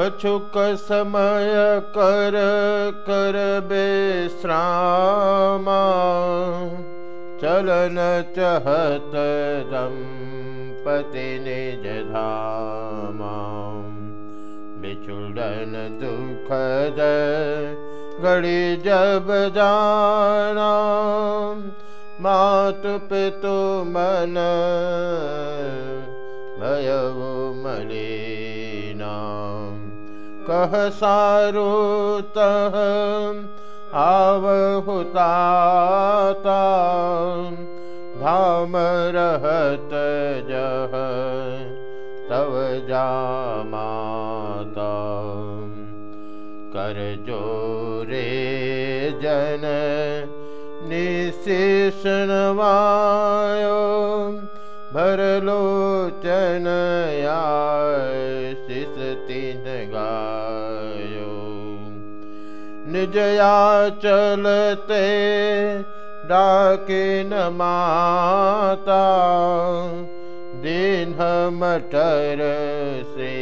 कछुक समय कर कर बेश्रामा चलन चहत दम्पति निज धामा। बिछुड़न दुखद घड़ी जब जाना। मातु पितु मन कह सारो तह आवहुता रहत जह तव जामाता। कर जोरे जन निशेषण वायो निजया चलते डाके न माता दिन मटर से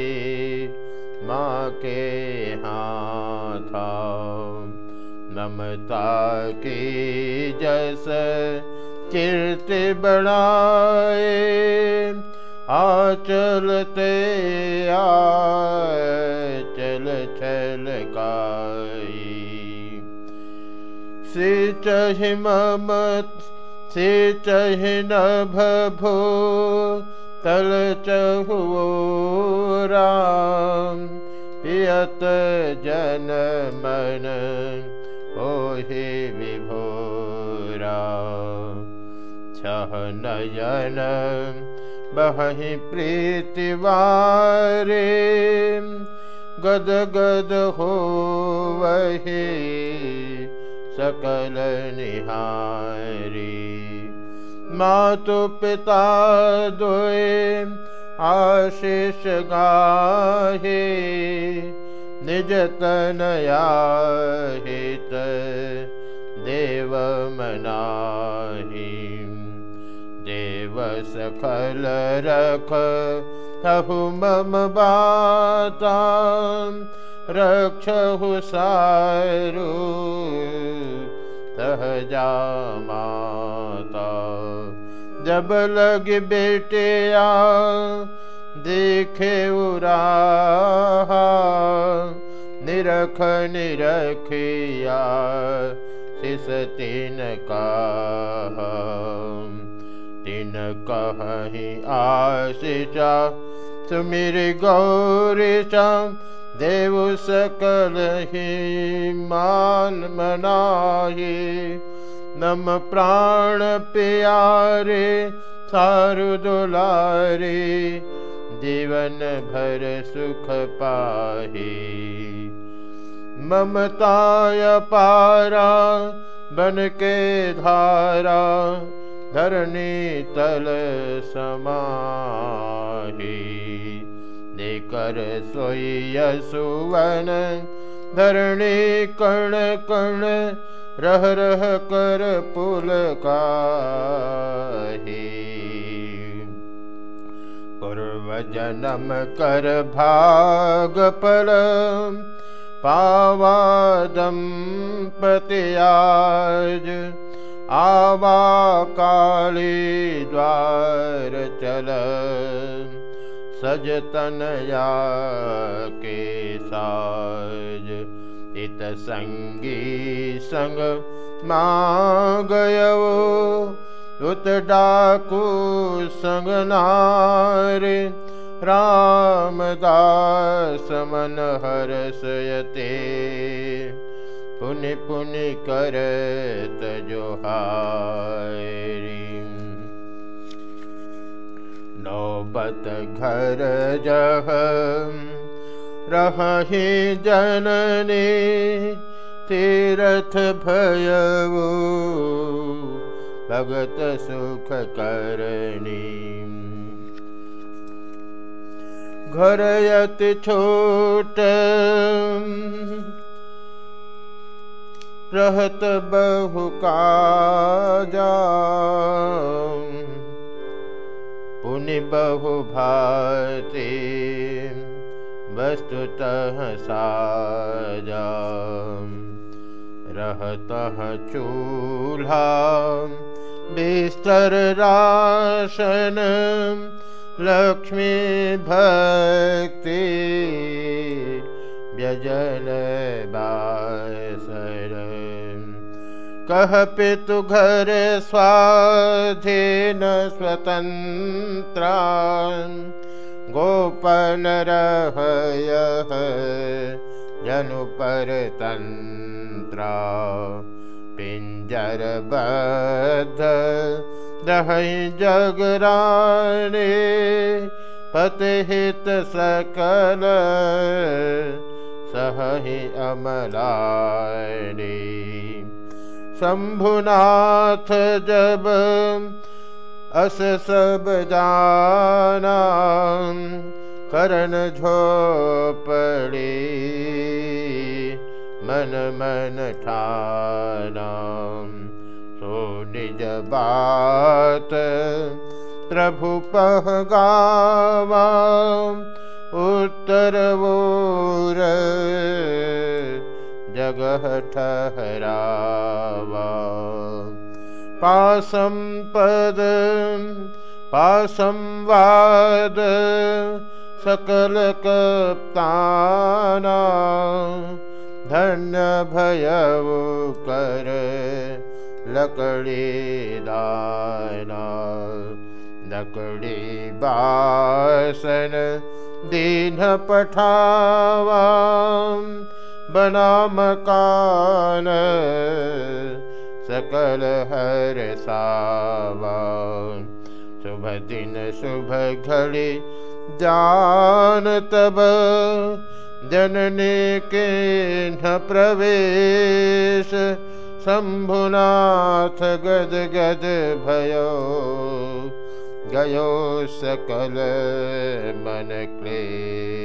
माँ के हाथा। नमता की जस कीर्ति बढ़ाए आ चलते आ से चहि ममत से भो तल चहु राम पियत जन मन ओहि विभोरा छह नयन बहि प्रीतिवारे गद गद हो वही सकल निहारी मातु पिता दोए आशीष गाहे निज मनाहि। देव सखल रख हु मम बाता रक्षहु सारु सहजा माता। जब लग बेटे देखे उरा निरख निरखिया शिष तीन का तीन कहीं आशिषा, सुमिर गौरीशा देव सकल ही मान मनाही, नम प्राण प्यारे सारु दुलारे, जीवन भर सुख पाही। ममताय पारा बन के धारा, धरणी तल समाही। सोय सुवन धरणी कण कण रह रह कर पुल का पूर्व जन्म कर भाग पल पावादम पतियाज आवा काली द्वार चल सजतनया के साज इत संगी संग मागयो उत डाकू संग नारे। रामदास मन हर्षयते पुनि पुनि करत जोहारी नौबत घर जह रही जननी तीरथ भयवो। भगत सुख करणी। घर यति छोट। रहत बहु काजा। पुनि बहु साजा रहतः चूल्हा बिस्तर राशन लक्ष्मी भक्ति व्यजन कह पितु घर स्वाधीन स्वतंत्र। गोपन रहय जनु पर तंत्र। पिंजर बद्ध रहि जगराने पतहित सकल सहहि अमलानी शंभुनाथ जब अस सब जाना, करण झोपड़ी मन मन ठाना। सो निज बात प्रभु पह गावा, उत्तर वोर जगह ठहरावा पासम पद पासम वाद सकल कप्ताना धन्य भयव कर लकड़ी दाना लकड़ी बासन दीन पठावा बना मकान सकल हर सावा शुभ दिन, शुभ घड़ी, जान तब जनने के न प्रवेश। शंभुनाथ गद गद भयो, गयो सकल मन क्लेश।